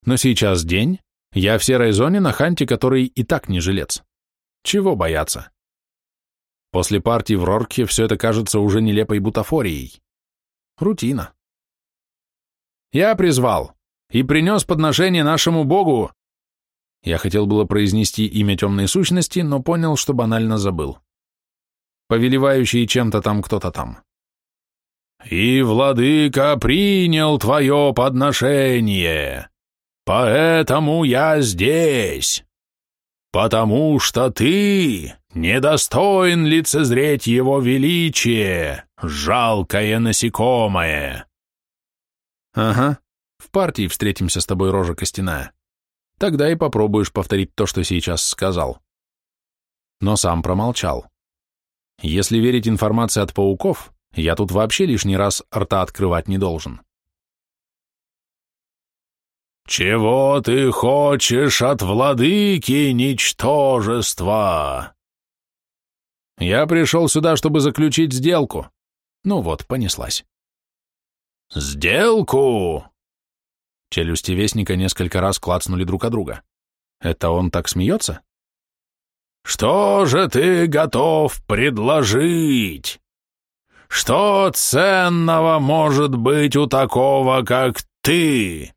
Но сейчас день, я в серой зоне на ханте, который и так не жилец. Чего бояться? После партии в Рорке все это кажется уже нелепой бутафорией. Рутина. Я призвал и принес подношение нашему Богу. Я хотел было произнести имя темной сущности, но понял, что банально забыл. Повелевающий чем-то там кто-то там. «И владыка принял твое подношение, поэтому я здесь, потому что ты недостоин лицезреть его величие, жалкое насекомое». «Ага, в партии встретимся с тобой, рожа костяная. Тогда и попробуешь повторить то, что сейчас сказал». Но сам промолчал. Если верить информации от пауков, я тут вообще лишний раз рта открывать не должен. «Чего ты хочешь от владыки, ничтожества?» «Я пришел сюда, чтобы заключить сделку. Ну вот, понеслась». «Сделку?» Челюсти Вестника несколько раз клацнули друг от друга. «Это он так смеется?» «Что же ты готов предложить? Что ценного может быть у такого, как ты?»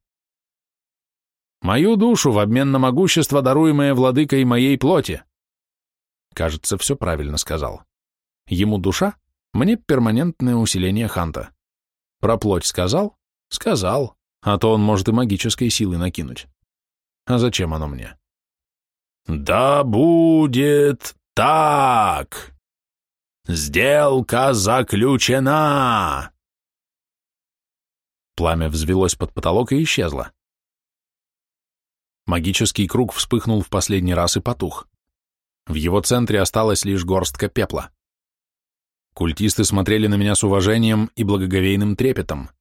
«Мою душу в обмен на могущество, даруемое владыкой моей плоти». Кажется, все правильно сказал. Ему душа, мне перманентное усиление ханта. Про плоть сказал? Сказал, а то он может и магической силы накинуть. А зачем оно мне? Да будет так! Сделка заключена! Пламя взвелось под потолок и исчезло. Магический круг вспыхнул в последний раз и потух. В его центре осталась лишь горстка пепла. Культисты смотрели на меня с уважением и благоговейным трепетом.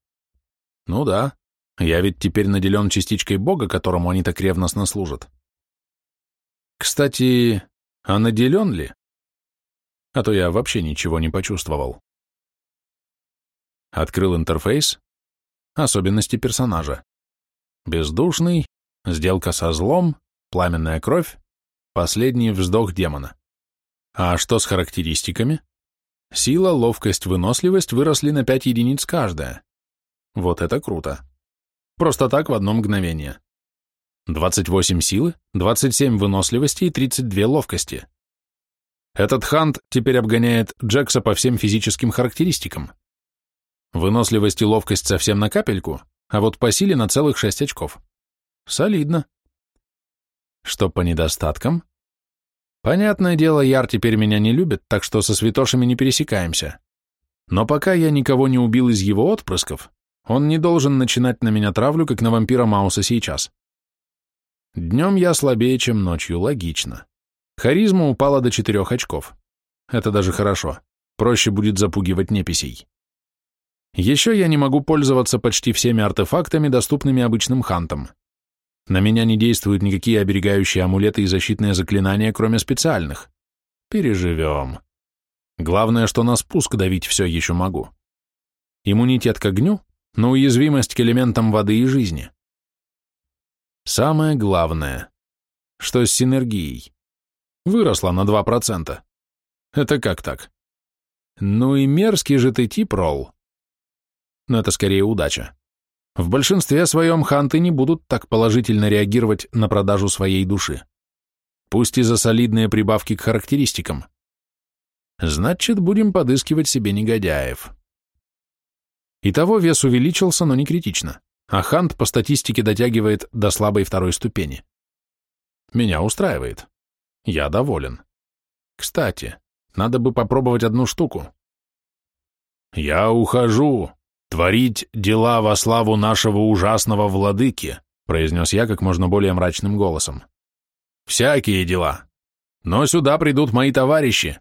Ну да, я ведь теперь наделен частичкой Бога, которому они так ревностно служат. Кстати, а наделен ли? А то я вообще ничего не почувствовал. Открыл интерфейс. Особенности персонажа. Бездушный, сделка со злом, пламенная кровь, последний вздох демона. А что с характеристиками? Сила, ловкость, выносливость выросли на 5 единиц каждая. Вот это круто. Просто так в одно мгновение. 28 силы, 27 выносливости и 32 ловкости. Этот хант теперь обгоняет Джекса по всем физическим характеристикам. Выносливость и ловкость совсем на капельку, а вот по силе на целых 6 очков. Солидно. Что по недостаткам? Понятное дело, Яр теперь меня не любит, так что со святошами не пересекаемся. Но пока я никого не убил из его отпрысков, он не должен начинать на меня травлю, как на вампира Мауса сейчас. Днем я слабее, чем ночью, логично. Харизма упала до четырех очков. Это даже хорошо. Проще будет запугивать неписей. Еще я не могу пользоваться почти всеми артефактами, доступными обычным хантам. На меня не действуют никакие оберегающие амулеты и защитные заклинания, кроме специальных. Переживем. Главное, что на спуск давить все еще могу. Иммунитет к огню, но уязвимость к элементам воды и жизни. Самое главное, что с синергией. Выросла на 2%. Это как так? Ну и мерзкий же ты тип, Ролл. Но это скорее удача. В большинстве своем ханты не будут так положительно реагировать на продажу своей души. Пусть и за солидные прибавки к характеристикам. Значит, будем подыскивать себе негодяев. Итого вес увеличился, но не критично а Хант по статистике дотягивает до слабой второй ступени. Меня устраивает. Я доволен. Кстати, надо бы попробовать одну штуку. «Я ухожу, творить дела во славу нашего ужасного владыки», произнес я как можно более мрачным голосом. «Всякие дела. Но сюда придут мои товарищи,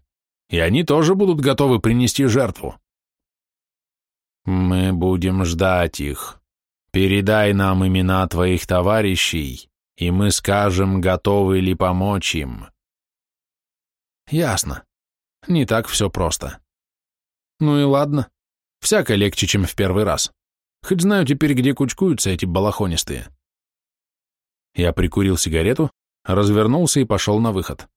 и они тоже будут готовы принести жертву». «Мы будем ждать их», Передай нам имена твоих товарищей, и мы скажем, готовы ли помочь им. Ясно. Не так все просто. Ну и ладно. Всяко легче, чем в первый раз. Хоть знаю теперь, где кучкуются эти балахонистые. Я прикурил сигарету, развернулся и пошел на выход.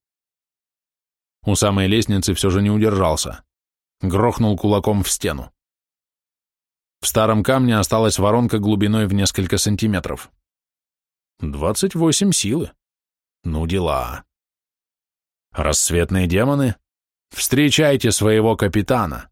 У самой лестницы все же не удержался. Грохнул кулаком в стену. В старом камне осталась воронка глубиной в несколько сантиметров. Двадцать восемь силы. Ну дела. Рассветные демоны, встречайте своего капитана.